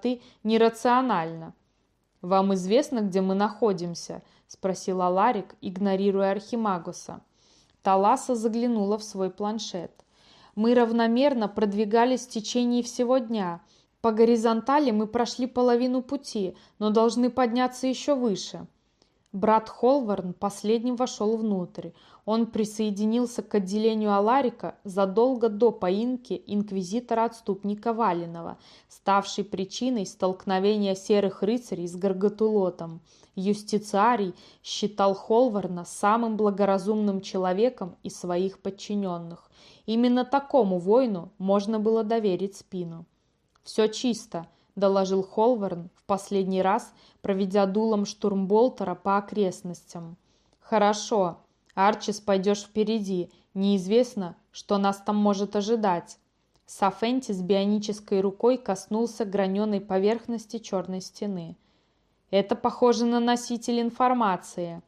ты нерациональна. «Вам известно, где мы находимся?» – спросил Аларик, игнорируя Архимагуса. Таласа заглянула в свой планшет. «Мы равномерно продвигались в течение всего дня. По горизонтали мы прошли половину пути, но должны подняться еще выше». Брат Холварн последним вошел внутрь. Он присоединился к отделению Аларика задолго до поимки инквизитора-отступника Валинова, ставшей причиной столкновения серых рыцарей с Гаргатулотом. Юстициарий считал Холварна самым благоразумным человеком из своих подчиненных. Именно такому воину можно было доверить спину. «Все чисто», доложил Холварн в последний раз, проведя дулом штурмболтера по окрестностям. «Хорошо. Арчис, пойдешь впереди. Неизвестно, что нас там может ожидать». Сафенти с бионической рукой коснулся граненой поверхности черной стены. «Это похоже на носитель информации».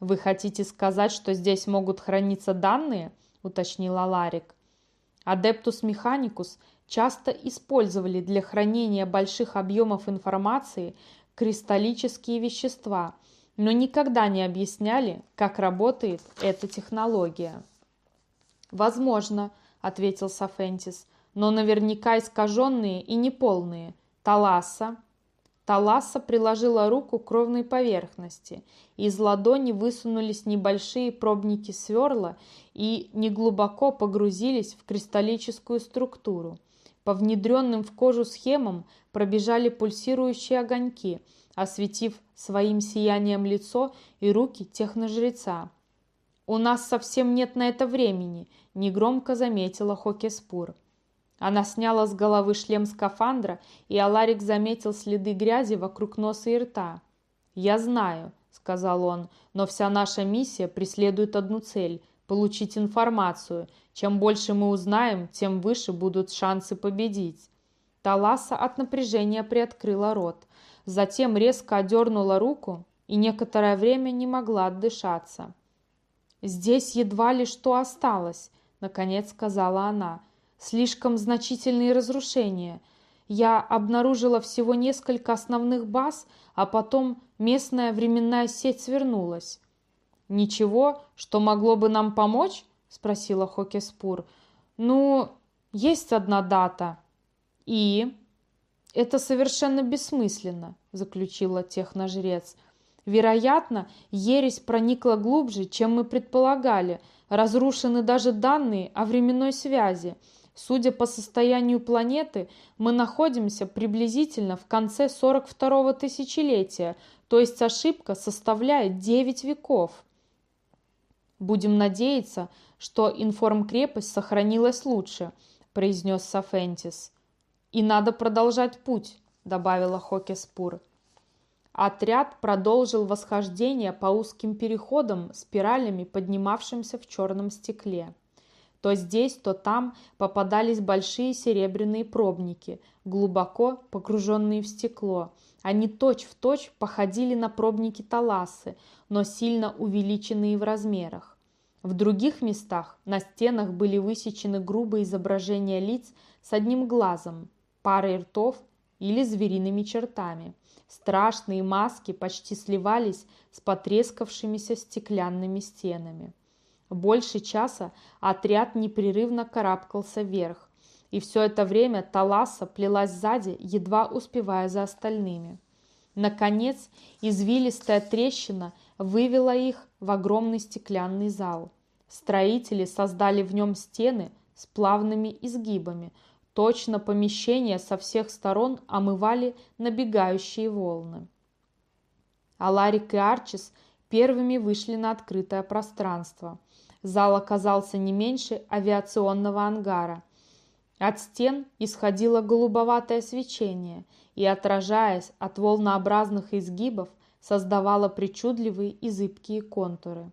«Вы хотите сказать, что здесь могут храниться данные?» – уточнила Ларик. Адептус Механикус часто использовали для хранения больших объемов информации кристаллические вещества, но никогда не объясняли, как работает эта технология. «Возможно», — ответил Сафентис, — «но наверняка искаженные и неполные. Таласа». Таласа приложила руку к ровной поверхности. Из ладони высунулись небольшие пробники сверла и неглубоко погрузились в кристаллическую структуру. По внедренным в кожу схемам пробежали пульсирующие огоньки, осветив своим сиянием лицо и руки техножреца. «У нас совсем нет на это времени», – негромко заметила Хокеспур. Она сняла с головы шлем скафандра, и Аларик заметил следы грязи вокруг носа и рта. «Я знаю», – сказал он, – «но вся наша миссия преследует одну цель – получить информацию, чем больше мы узнаем, тем выше будут шансы победить. Таласа от напряжения приоткрыла рот, затем резко одернула руку и некоторое время не могла отдышаться. «Здесь едва ли что осталось», — наконец сказала она. «Слишком значительные разрушения. Я обнаружила всего несколько основных баз, а потом местная временная сеть свернулась». «Ничего, что могло бы нам помочь?» – спросила Хокеспур. «Ну, есть одна дата». «И?» «Это совершенно бессмысленно», – заключила техножрец. «Вероятно, ересь проникла глубже, чем мы предполагали. Разрушены даже данные о временной связи. Судя по состоянию планеты, мы находимся приблизительно в конце 42-го тысячелетия, то есть ошибка составляет 9 веков». «Будем надеяться, что информкрепость сохранилась лучше», – произнес Сафентис. «И надо продолжать путь», – добавила Хокеспур. Отряд продолжил восхождение по узким переходам, спиралями, поднимавшимся в черном стекле. То здесь, то там попадались большие серебряные пробники, глубоко погруженные в стекло. Они точь-в-точь точь походили на пробники таласы, но сильно увеличенные в размерах. В других местах на стенах были высечены грубые изображения лиц с одним глазом, парой ртов или звериными чертами. Страшные маски почти сливались с потрескавшимися стеклянными стенами. Больше часа отряд непрерывно карабкался вверх, и все это время Таласа плелась сзади, едва успевая за остальными. Наконец, извилистая трещина вывела их в огромный стеклянный зал. Строители создали в нем стены с плавными изгибами. Точно помещение со всех сторон омывали набегающие волны. Аларик и Арчис первыми вышли на открытое пространство. Зал оказался не меньше авиационного ангара. От стен исходило голубоватое свечение и, отражаясь от волнообразных изгибов, создавало причудливые и зыбкие контуры.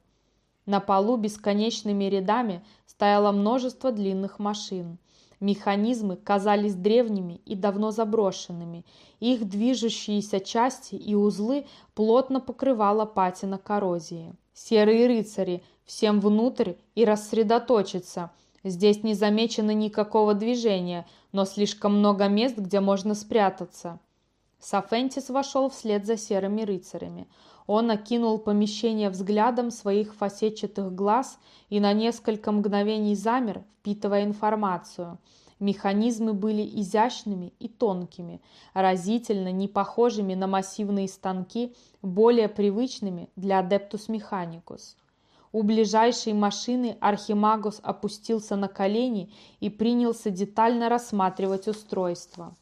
На полу бесконечными рядами стояло множество длинных машин. Механизмы казались древними и давно заброшенными. Их движущиеся части и узлы плотно покрывала патина коррозии. «Серые рыцари! Всем внутрь и рассредоточиться!» Здесь не замечено никакого движения, но слишком много мест, где можно спрятаться. Сафентис вошел вслед за серыми рыцарями. Он окинул помещение взглядом своих фасетчатых глаз и на несколько мгновений замер, впитывая информацию. Механизмы были изящными и тонкими, разительно не похожими на массивные станки, более привычными для Adeptus Mechanicus. У ближайшей машины Архимагус опустился на колени и принялся детально рассматривать устройство.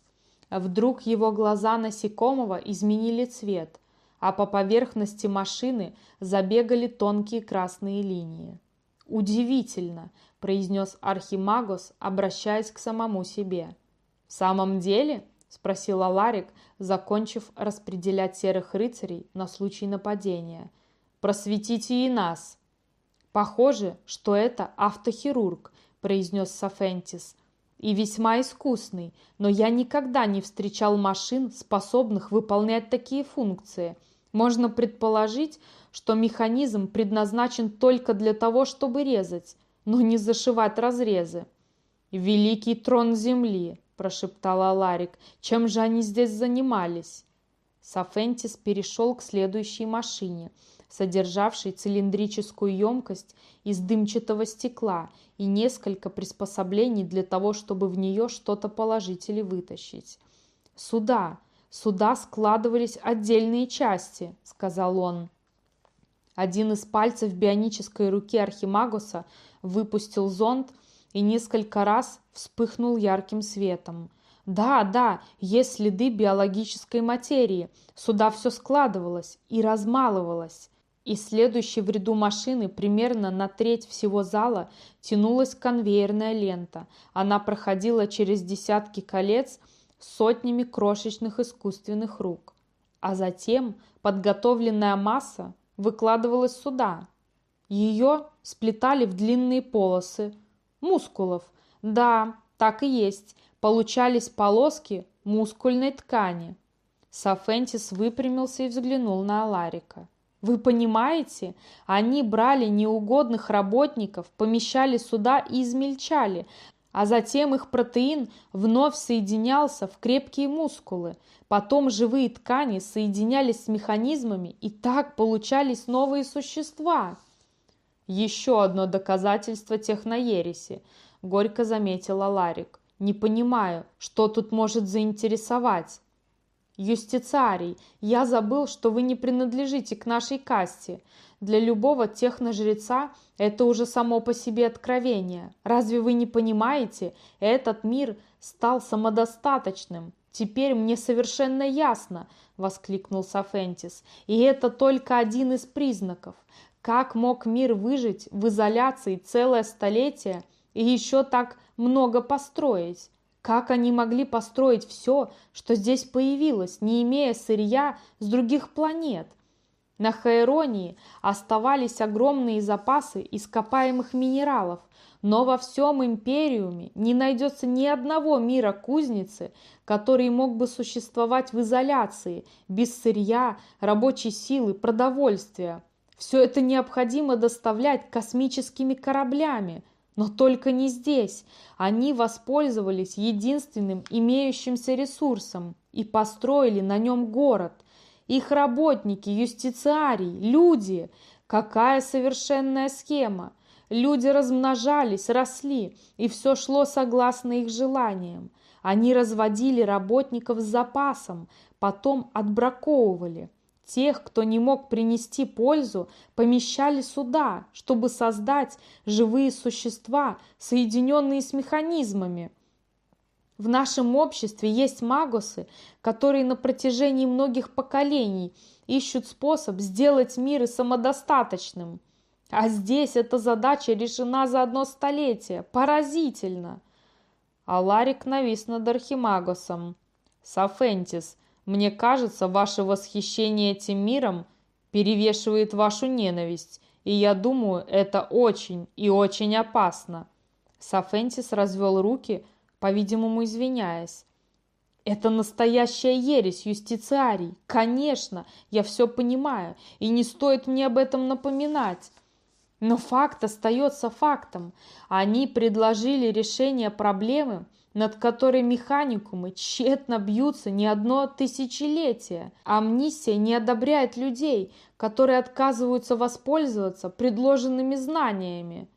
Вдруг его глаза насекомого изменили цвет, а по поверхности машины забегали тонкие красные линии. «Удивительно!» – произнес Архимагус, обращаясь к самому себе. «В самом деле?» – спросил Аларик, закончив распределять серых рыцарей на случай нападения. «Просветите и нас!» «Похоже, что это автохирург», – произнес Сафентис. «И весьма искусный, но я никогда не встречал машин, способных выполнять такие функции. Можно предположить, что механизм предназначен только для того, чтобы резать, но не зашивать разрезы». «Великий трон земли», – прошептал Аларик. «Чем же они здесь занимались?» Сафентис перешел к следующей машине – содержавший цилиндрическую емкость из дымчатого стекла и несколько приспособлений для того, чтобы в нее что-то положить или вытащить. «Сюда! Сюда складывались отдельные части», — сказал он. Один из пальцев бионической руки Архимагуса выпустил зонд и несколько раз вспыхнул ярким светом. Да, да, есть следы биологической материи. Сюда все складывалось и размалывалось. И следующей в ряду машины, примерно на треть всего зала, тянулась конвейерная лента. Она проходила через десятки колец сотнями крошечных искусственных рук. А затем подготовленная масса выкладывалась сюда. Ее сплетали в длинные полосы мускулов. Да, так и есть. Получались полоски мускульной ткани. Сафентис выпрямился и взглянул на Аларика. Вы понимаете? Они брали неугодных работников, помещали сюда и измельчали, а затем их протеин вновь соединялся в крепкие мускулы. Потом живые ткани соединялись с механизмами, и так получались новые существа. Еще одно доказательство техноереси, горько заметила Ларик. Не понимаю, что тут может заинтересовать. «Юстициарий, я забыл, что вы не принадлежите к нашей касте. Для любого техножреца это уже само по себе откровение. Разве вы не понимаете? Этот мир стал самодостаточным. Теперь мне совершенно ясно», — воскликнул Сафентис. «И это только один из признаков. Как мог мир выжить в изоляции целое столетие и еще так много построить?» Как они могли построить все, что здесь появилось, не имея сырья с других планет? На Хаэронии оставались огромные запасы ископаемых минералов, но во всем Империуме не найдется ни одного мира кузницы, который мог бы существовать в изоляции, без сырья, рабочей силы, продовольствия. Все это необходимо доставлять космическими кораблями – но только не здесь. Они воспользовались единственным имеющимся ресурсом и построили на нем город. Их работники, юстициарий, люди. Какая совершенная схема. Люди размножались, росли, и все шло согласно их желаниям. Они разводили работников с запасом, потом отбраковывали. Тех, кто не мог принести пользу, помещали сюда, чтобы создать живые существа, соединенные с механизмами. В нашем обществе есть магосы, которые на протяжении многих поколений ищут способ сделать мир самодостаточным. А здесь эта задача решена за одно столетие. Поразительно! Аларик навис над Архимагосом. Сафентис, мне кажется, ваше восхищение этим миром перевешивает вашу ненависть, и я думаю, это очень и очень опасно». Сафентис развел руки, по-видимому, извиняясь. «Это настоящая ересь, юстициарий. Конечно, я все понимаю, и не стоит мне об этом напоминать. Но факт остается фактом. Они предложили решение проблемы, над которой механикумы тщетно бьются не одно тысячелетие. Амнистия не одобряет людей, которые отказываются воспользоваться предложенными знаниями.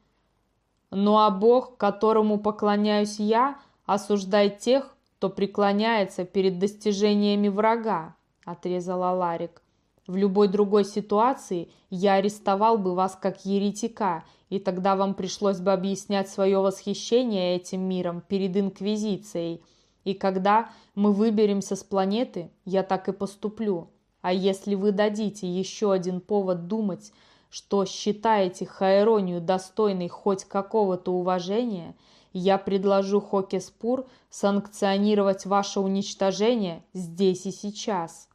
Ну а Бог, которому поклоняюсь я, осуждает тех, кто преклоняется перед достижениями врага, отрезала Ларик. В любой другой ситуации я арестовал бы вас как еретика, и тогда вам пришлось бы объяснять свое восхищение этим миром перед Инквизицией. И когда мы выберемся с планеты, я так и поступлю. А если вы дадите еще один повод думать, что считаете Хаэронию достойной хоть какого-то уважения, я предложу Хокеспур санкционировать ваше уничтожение здесь и сейчас.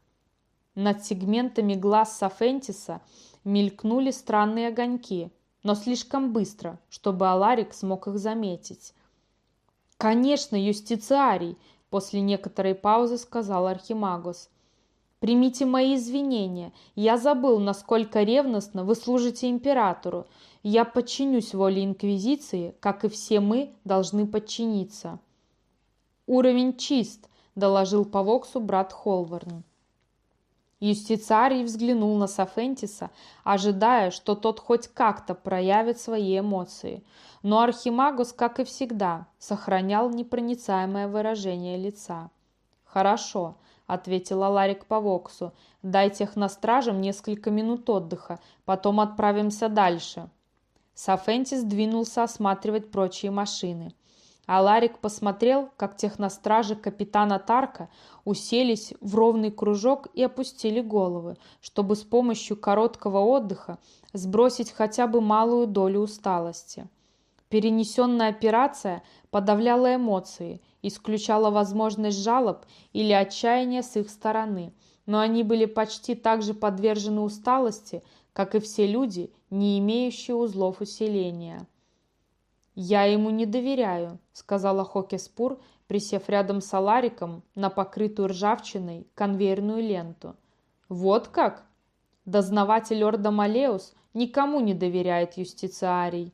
Над сегментами глаз Сафентиса мелькнули странные огоньки, но слишком быстро, чтобы Аларик смог их заметить. «Конечно, юстициарий!» – после некоторой паузы сказал Архимагус. «Примите мои извинения. Я забыл, насколько ревностно вы служите императору. Я подчинюсь воле Инквизиции, как и все мы должны подчиниться». «Уровень чист», – доложил по Воксу брат Холварн. Юстицарий взглянул на Сафентиса, ожидая, что тот хоть как-то проявит свои эмоции. Но Архимагус, как и всегда, сохранял непроницаемое выражение лица. «Хорошо», — ответила Ларик по Воксу, — «дай техностражам несколько минут отдыха, потом отправимся дальше». Сафентис двинулся осматривать прочие машины. А Ларик посмотрел, как техностражи капитана Тарка уселись в ровный кружок и опустили головы, чтобы с помощью короткого отдыха сбросить хотя бы малую долю усталости. Перенесенная операция подавляла эмоции, исключала возможность жалоб или отчаяния с их стороны, но они были почти так же подвержены усталости, как и все люди, не имеющие узлов усиления. «Я ему не доверяю», — сказала Хокеспур, присев рядом с Алариком на покрытую ржавчиной конвейерную ленту. «Вот как?» Дознаватель Орда Малеус никому не доверяет юстициарий.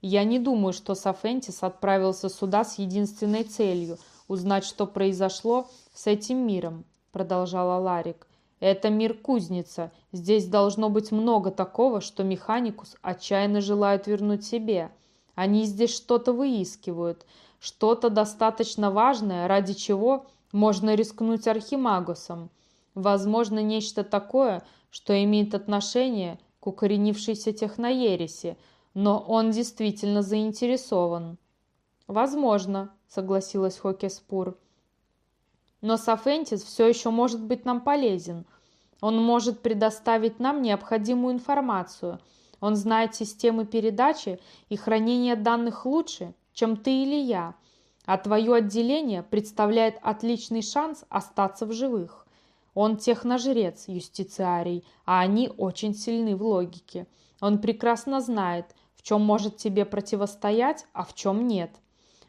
Я не думаю, что Сафентис отправился сюда с единственной целью – узнать, что произошло с этим миром, продолжала Ларик. Это мир-кузница. Здесь должно быть много такого, что Механикус отчаянно желает вернуть себе – они здесь что-то выискивают, что-то достаточно важное, ради чего можно рискнуть Архимагусом. Возможно, нечто такое, что имеет отношение к укоренившейся техноереси, но он действительно заинтересован. «Возможно», — согласилась Хокеспур. «Но Сафентис все еще может быть нам полезен. Он может предоставить нам необходимую информацию — он знает системы передачи и хранения данных лучше, чем ты или я, а твое отделение представляет отличный шанс остаться в живых. Он техножрец, юстициарий, а они очень сильны в логике. Он прекрасно знает, в чем может тебе противостоять, а в чем нет.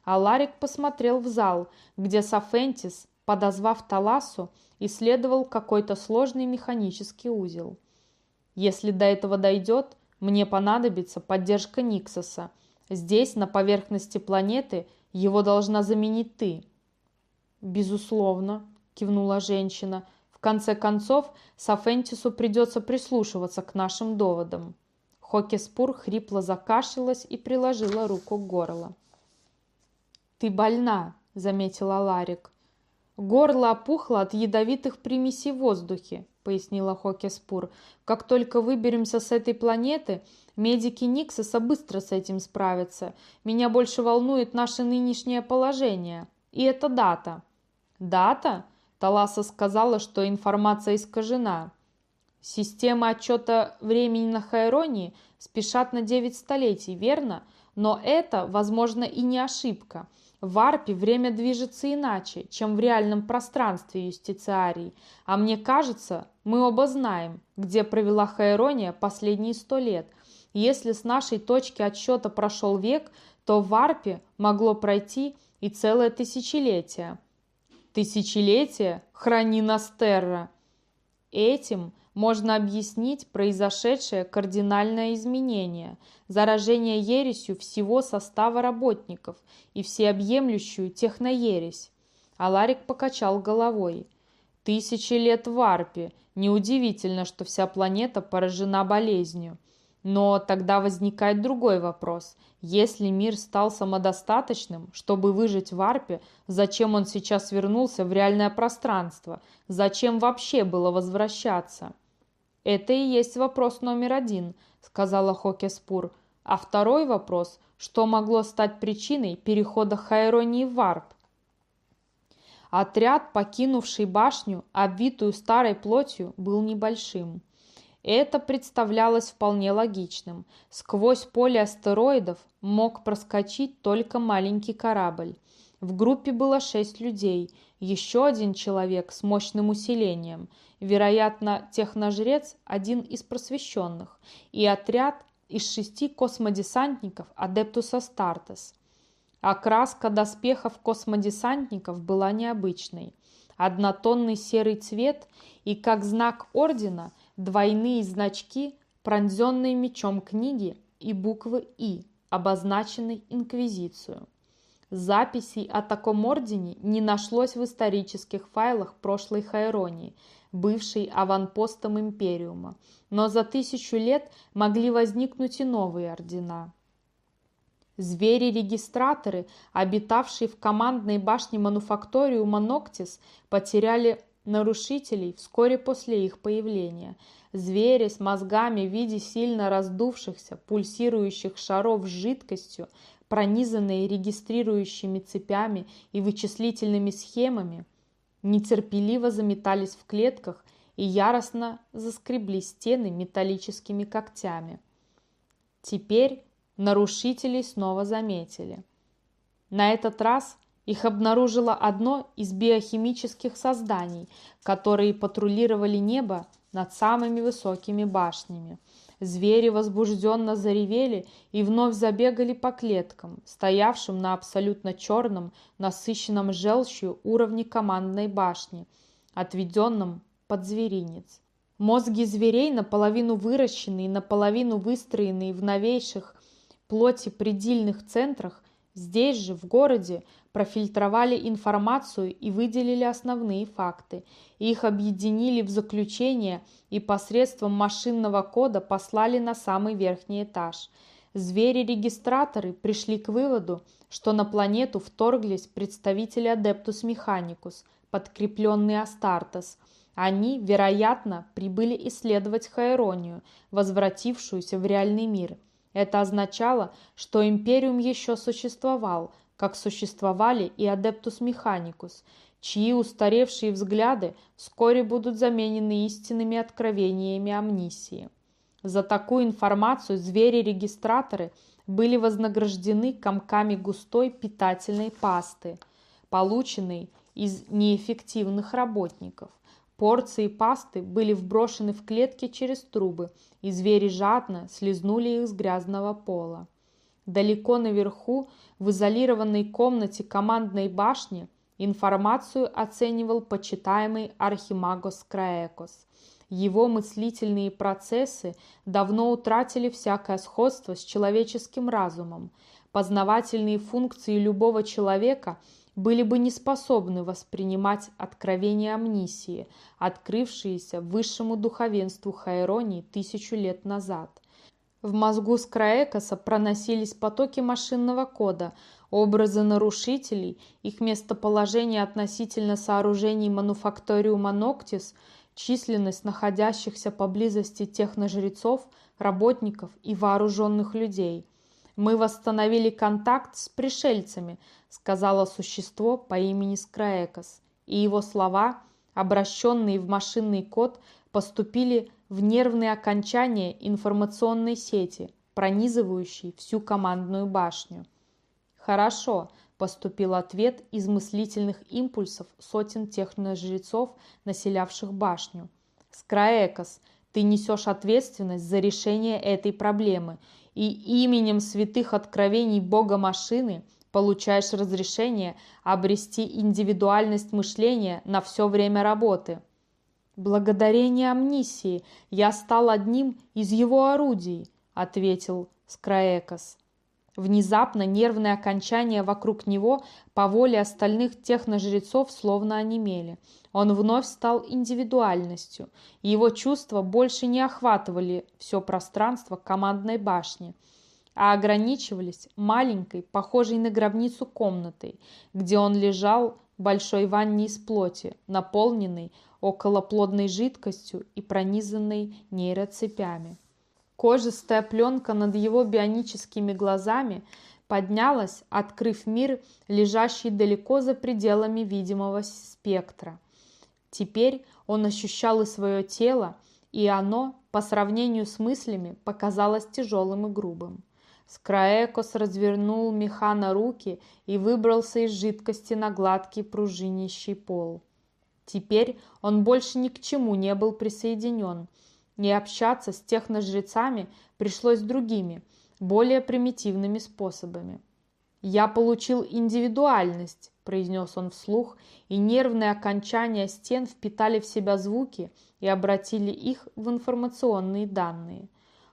А Ларик посмотрел в зал, где Сафентис, подозвав Таласу, исследовал какой-то сложный механический узел. Если до этого дойдет, мне понадобится поддержка Никсоса. Здесь, на поверхности планеты, его должна заменить ты». «Безусловно», – кивнула женщина. «В конце концов, Сафентису придется прислушиваться к нашим доводам». Хокеспур хрипло закашлялась и приложила руку к горлу. «Ты больна», – заметила Ларик. «Горло опухло от ядовитых примесей в воздухе пояснила Хокеспур. «Как только выберемся с этой планеты, медики Никсоса быстро с этим справятся. Меня больше волнует наше нынешнее положение. И это дата». «Дата?» Таласа сказала, что информация искажена. Системы отчета времени на Хайронии спешат на 9 столетий, верно? Но это, возможно, и не ошибка – в арпе время движется иначе, чем в реальном пространстве юстициарий, а мне кажется, мы оба знаем, где провела Хайрония последние сто лет. Если с нашей точки отсчета прошел век, то в арпе могло пройти и целое тысячелетие. Тысячелетие? Храни нас Терра! Этим можно объяснить произошедшее кардинальное изменение, заражение ересью всего состава работников и всеобъемлющую техноересь. Аларик покачал головой. Тысячи лет в арпе. Неудивительно, что вся планета поражена болезнью. Но тогда возникает другой вопрос. Если мир стал самодостаточным, чтобы выжить в арпе, зачем он сейчас вернулся в реальное пространство? Зачем вообще было возвращаться? Это и есть вопрос номер один, сказала Хокеспур. А второй вопрос, что могло стать причиной перехода Хайронии в арп? Отряд, покинувший башню, обвитую старой плотью, был небольшим. Это представлялось вполне логичным. Сквозь поле астероидов мог проскочить только маленький корабль. В группе было шесть людей, еще один человек с мощным усилением, вероятно, техножрец, один из просвещенных, и отряд из шести космодесантников Адептус Астартес. Окраска доспехов космодесантников была необычной. Однотонный серый цвет и, как знак ордена, двойные значки, пронзенные мечом книги и буквы «И», обозначенной Инквизицию. Записей о таком ордене не нашлось в исторических файлах прошлой Хайронии, бывшей аванпостом Империума, но за тысячу лет могли возникнуть и новые ордена. Звери-регистраторы, обитавшие в командной башне мануфакториума Ноктис, потеряли нарушителей вскоре после их появления. Звери с мозгами в виде сильно раздувшихся, пульсирующих шаров с жидкостью, пронизанные регистрирующими цепями и вычислительными схемами, нетерпеливо заметались в клетках и яростно заскребли стены металлическими когтями. Теперь нарушителей снова заметили. На этот раз – их обнаружило одно из биохимических созданий, которые патрулировали небо над самыми высокими башнями. Звери возбужденно заревели и вновь забегали по клеткам, стоявшим на абсолютно черном, насыщенном желчью уровне командной башни, отведенном под зверинец. Мозги зверей, наполовину выращенные, наполовину выстроенные в новейших плоти предельных центрах, здесь же, в городе, профильтровали информацию и выделили основные факты. Их объединили в заключение и посредством машинного кода послали на самый верхний этаж. Звери-регистраторы пришли к выводу, что на планету вторглись представители Адептус Механикус, подкрепленные Астартес. Они, вероятно, прибыли исследовать Хайронию, возвратившуюся в реальный мир. Это означало, что Империум еще существовал, как существовали и Адептус Механикус, чьи устаревшие взгляды вскоре будут заменены истинными откровениями амнисии. За такую информацию звери-регистраторы были вознаграждены комками густой питательной пасты, полученной из неэффективных работников. Порции пасты были вброшены в клетки через трубы, и звери жадно слезнули их с грязного пола. Далеко наверху, в изолированной комнате командной башни, информацию оценивал почитаемый Архимагос Краекос. Его мыслительные процессы давно утратили всякое сходство с человеческим разумом. Познавательные функции любого человека были бы не способны воспринимать откровения амнисии, открывшиеся высшему духовенству Хайронии тысячу лет назад – в мозгу Скраекоса проносились потоки машинного кода, образы нарушителей, их местоположение относительно сооружений мануфакториума Ноктис, численность находящихся поблизости техножрецов, работников и вооруженных людей. «Мы восстановили контакт с пришельцами», — сказала существо по имени Скраекос, и его слова, обращенные в машинный код, поступили в нервные окончания информационной сети, пронизывающей всю командную башню. «Хорошо», – поступил ответ из мыслительных импульсов сотен техножрецов, населявших башню. «Скраэкос, ты несешь ответственность за решение этой проблемы и именем святых откровений Бога машины получаешь разрешение обрести индивидуальность мышления на все время работы». «Благодарение амнисии я стал одним из его орудий», — ответил Скраекос. Внезапно нервные окончания вокруг него по воле остальных техножрецов словно онемели. Он вновь стал индивидуальностью, и его чувства больше не охватывали все пространство командной башни, а ограничивались маленькой, похожей на гробницу комнатой, где он лежал большой ванне из плоти, наполненной околоплодной жидкостью и пронизанной нейроцепями. Кожистая пленка над его бионическими глазами поднялась, открыв мир, лежащий далеко за пределами видимого спектра. Теперь он ощущал и свое тело, и оно, по сравнению с мыслями, показалось тяжелым и грубым. Скраекос развернул меха на руки и выбрался из жидкости на гладкий пружинищий пол. Теперь он больше ни к чему не был присоединен. Не общаться с техножрецами пришлось другими, более примитивными способами. «Я получил индивидуальность», – произнес он вслух, и нервные окончания стен впитали в себя звуки и обратили их в информационные данные.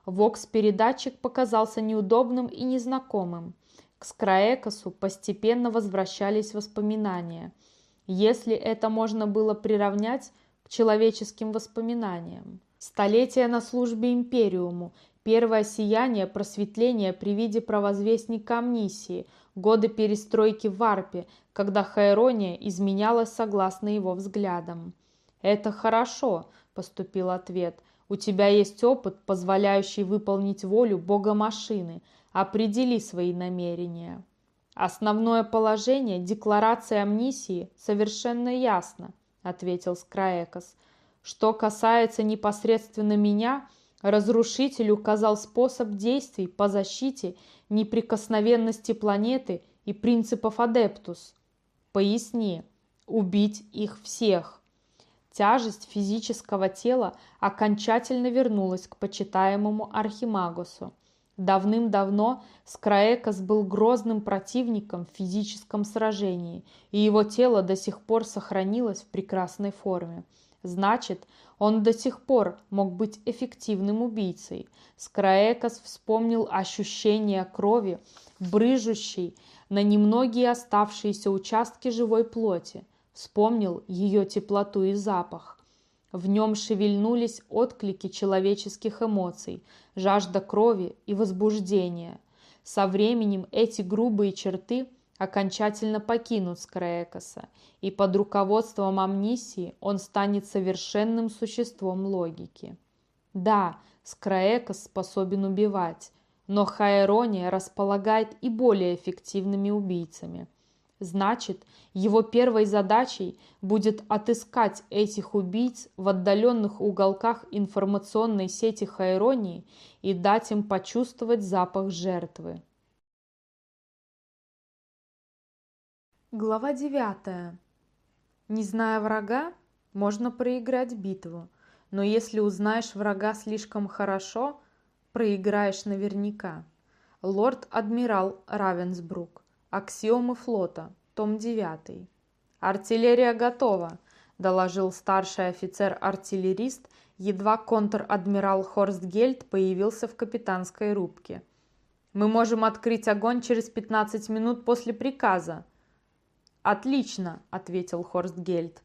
Вокс-передатчик показался неудобным и незнакомым. К Скраекосу постепенно возвращались воспоминания – если это можно было приравнять к человеческим воспоминаниям. Столетия на службе Империуму, первое сияние просветления при виде провозвестника Амнисии, годы перестройки в Варпе, когда Хайрония изменялась согласно его взглядам. «Это хорошо», – поступил ответ. «У тебя есть опыт, позволяющий выполнить волю бога машины. Определи свои намерения». «Основное положение Декларации амнисии совершенно ясно», – ответил Скраекос. «Что касается непосредственно меня, разрушитель указал способ действий по защите неприкосновенности планеты и принципов Адептус. Поясни, убить их всех». Тяжесть физического тела окончательно вернулась к почитаемому Архимагусу. Давным-давно Скраекос был грозным противником в физическом сражении, и его тело до сих пор сохранилось в прекрасной форме. Значит, он до сих пор мог быть эффективным убийцей. Скраекос вспомнил ощущение крови, брыжущей на немногие оставшиеся участки живой плоти. Вспомнил ее теплоту и запах. В нем шевельнулись отклики человеческих эмоций, жажда крови и возбуждения. Со временем эти грубые черты окончательно покинут Скрэкоса, и под руководством амнисии он станет совершенным существом логики. Да, Скраекос способен убивать, но Хаэрония располагает и более эффективными убийцами – Значит, его первой задачей будет отыскать этих убийц в отдаленных уголках информационной сети Хайронии и дать им почувствовать запах жертвы. Глава 9. Не зная врага, можно проиграть битву, но если узнаешь врага слишком хорошо, проиграешь наверняка. Лорд-адмирал Равенсбрук Аксиомы флота. Том 9. Артиллерия готова, доложил старший офицер-артиллерист, едва контр-адмирал Хорст Гельд появился в капитанской рубке. Мы можем открыть огонь через 15 минут после приказа. Отлично, ответил Хорст Гельд.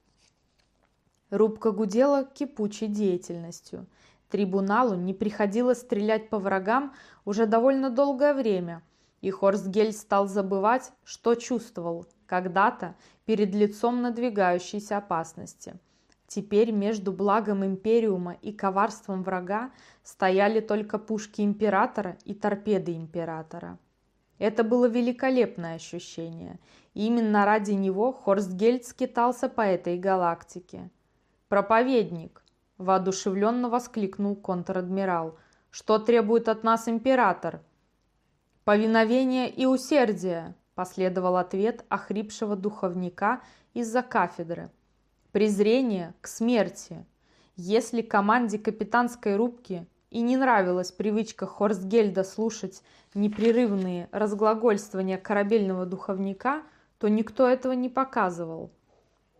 Рубка гудела кипучей деятельностью. Трибуналу не приходилось стрелять по врагам уже довольно долгое время – и Хорстгель стал забывать, что чувствовал когда-то перед лицом надвигающейся опасности. Теперь между благом Империума и коварством врага стояли только пушки Императора и торпеды Императора. Это было великолепное ощущение. И именно ради него Хорстгельд скитался по этой галактике. «Проповедник!» – воодушевленно воскликнул контр-адмирал. «Что требует от нас Император?» «Повиновение и усердие!» – последовал ответ охрипшего духовника из-за кафедры. «Презрение к смерти!» Если команде капитанской рубки и не нравилась привычка Хорстгельда слушать непрерывные разглагольствования корабельного духовника, то никто этого не показывал.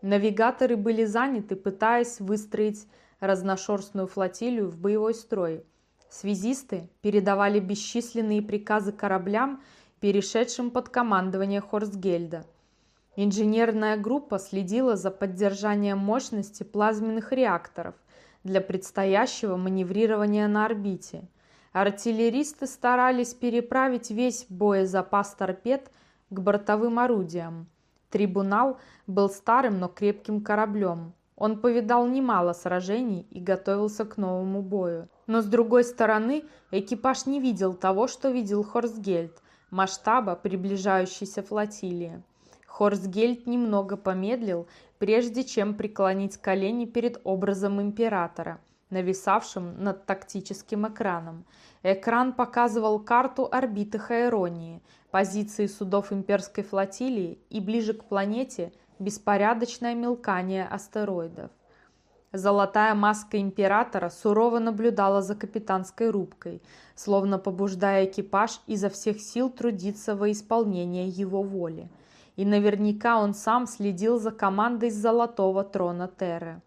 Навигаторы были заняты, пытаясь выстроить разношерстную флотилию в боевой строй. Связисты передавали бесчисленные приказы кораблям, перешедшим под командование Хорсгельда. Инженерная группа следила за поддержанием мощности плазменных реакторов для предстоящего маневрирования на орбите. Артиллеристы старались переправить весь боезапас торпед к бортовым орудиям. Трибунал был старым, но крепким кораблем. Он повидал немало сражений и готовился к новому бою. Но с другой стороны, экипаж не видел того, что видел Хорсгельд, масштаба приближающейся флотилии. Хорсгельд немного помедлил, прежде чем преклонить колени перед образом императора, нависавшим над тактическим экраном. Экран показывал карту орбиты Хайронии, позиции судов имперской флотилии и ближе к планете беспорядочное мелкание астероидов. Золотая маска императора сурово наблюдала за капитанской рубкой, словно побуждая экипаж изо всех сил трудиться во исполнение его воли. И наверняка он сам следил за командой с золотого трона Терры.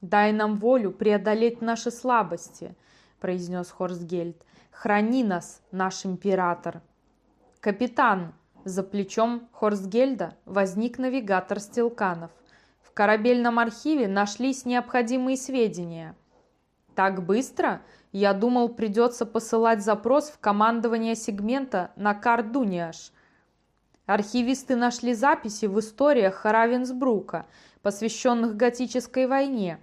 «Дай нам волю преодолеть наши слабости», – произнес Хорсгельд. «Храни нас, наш император!» «Капитан!» За плечом Хорсгельда возник навигатор Стилканов. В корабельном архиве нашлись необходимые сведения. «Так быстро? Я думал, придется посылать запрос в командование сегмента на Кардуниаш». Архивисты нашли записи в историях Харавенсбрука, посвященных готической войне.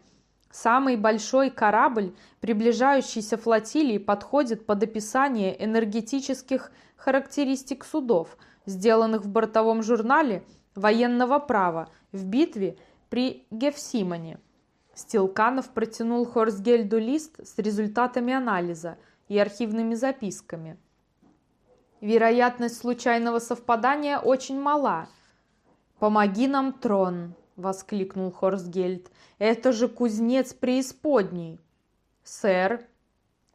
Самый большой корабль, приближающийся флотилии, подходит под описание энергетических характеристик судов, сделанных в бортовом журнале военного права в битве при Гефсимане. Стилканов протянул Хорсгельду лист с результатами анализа и архивными записками. Вероятность случайного совпадания очень мала. «Помоги нам, трон!» — воскликнул Хорсгельд. «Это же кузнец преисподней!» «Сэр!»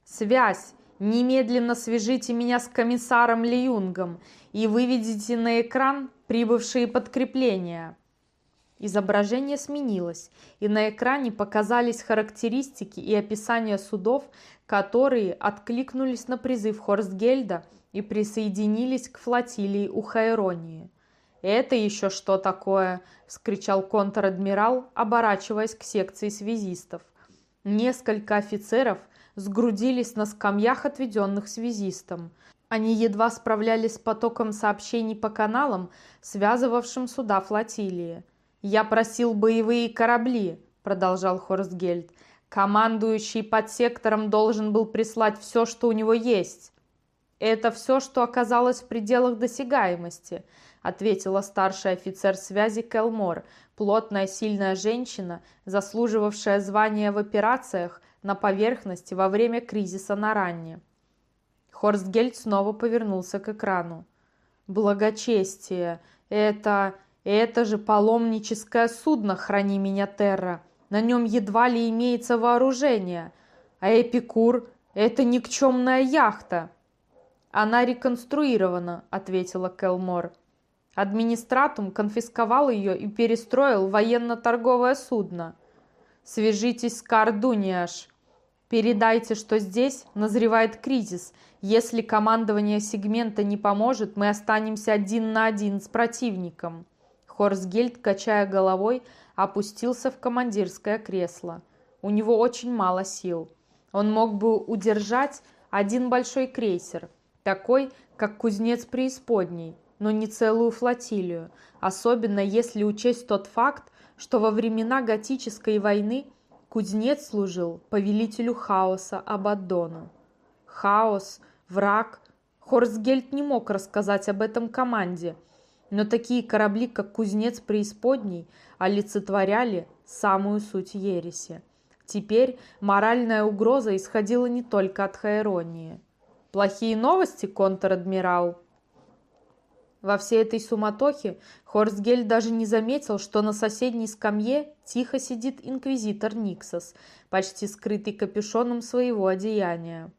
«Связь! Немедленно свяжите меня с комиссаром Лиюнгом и выведите на экран прибывшие подкрепления. Изображение сменилось, и на экране показались характеристики и описания судов, которые откликнулись на призыв Хорстгельда и присоединились к флотилии у Хайронии. «Это еще что такое?» – вскричал контр-адмирал, оборачиваясь к секции связистов. Несколько офицеров – сгрудились на скамьях, отведенных связистам. Они едва справлялись с потоком сообщений по каналам, связывавшим суда флотилии. «Я просил боевые корабли», — продолжал Хорстгельд. «Командующий под сектором должен был прислать все, что у него есть». «Это все, что оказалось в пределах досягаемости», — ответила старший офицер связи Келмор, плотная сильная женщина, заслуживавшая звания в операциях, на поверхности во время кризиса на ранне. Хорстгельд снова повернулся к экрану. «Благочестие! Это... это же паломническое судно, храни меня, Терра! На нем едва ли имеется вооружение, а Эпикур — это никчемная яхта!» «Она реконструирована», — ответила Келмор. Администратум конфисковал ее и перестроил военно-торговое судно. «Свяжитесь с Кардуниаш», Передайте, что здесь назревает кризис. Если командование сегмента не поможет, мы останемся один на один с противником. Хорсгельд, качая головой, опустился в командирское кресло. У него очень мало сил. Он мог бы удержать один большой крейсер, такой, как кузнец преисподней, но не целую флотилию, особенно если учесть тот факт, что во времена готической войны Кузнец служил повелителю хаоса Абаддону. Хаос, враг. Хорсгельд не мог рассказать об этом команде, но такие корабли, как Кузнец Преисподней, олицетворяли самую суть ереси. Теперь моральная угроза исходила не только от Хайронии. «Плохие новости, контр-адмирал?» Во всей этой суматохе Хорсгель даже не заметил, что на соседней скамье тихо сидит инквизитор Никсос, почти скрытый капюшоном своего одеяния.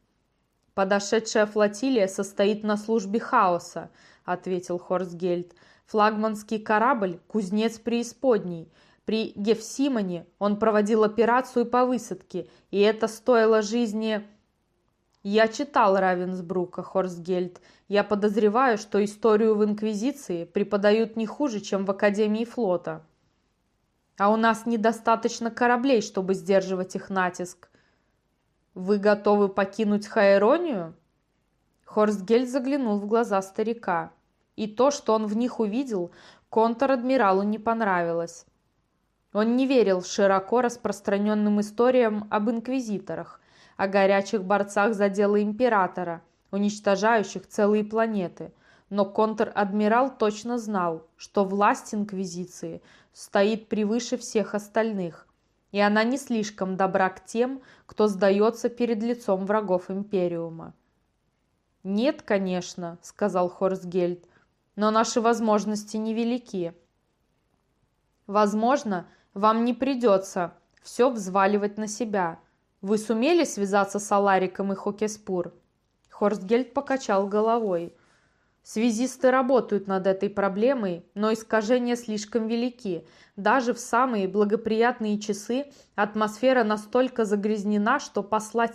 «Подошедшая флотилия состоит на службе хаоса», — ответил Хорсгельд. «Флагманский корабль — кузнец преисподней. При Гефсимоне он проводил операцию по высадке, и это стоило жизни... Я читал Равенсбрука, Хорстгельд. Я подозреваю, что историю в Инквизиции преподают не хуже, чем в Академии флота. А у нас недостаточно кораблей, чтобы сдерживать их натиск. Вы готовы покинуть Хаэронию? Хорстгельд заглянул в глаза старика. И то, что он в них увидел, контр-адмиралу не понравилось. Он не верил широко распространенным историям об инквизиторах, о горячих борцах за дело императора, уничтожающих целые планеты. Но контр-адмирал точно знал, что власть инквизиции стоит превыше всех остальных, и она не слишком добра к тем, кто сдается перед лицом врагов империума. «Нет, конечно», — сказал Хорсгельд, — «но наши возможности невелики». «Возможно, вам не придется все взваливать на себя. Вы сумели связаться с Алариком и Хокеспур?» Хорстгельд покачал головой. Связисты работают над этой проблемой, но искажения слишком велики. Даже в самые благоприятные часы атмосфера настолько загрязнена, что послать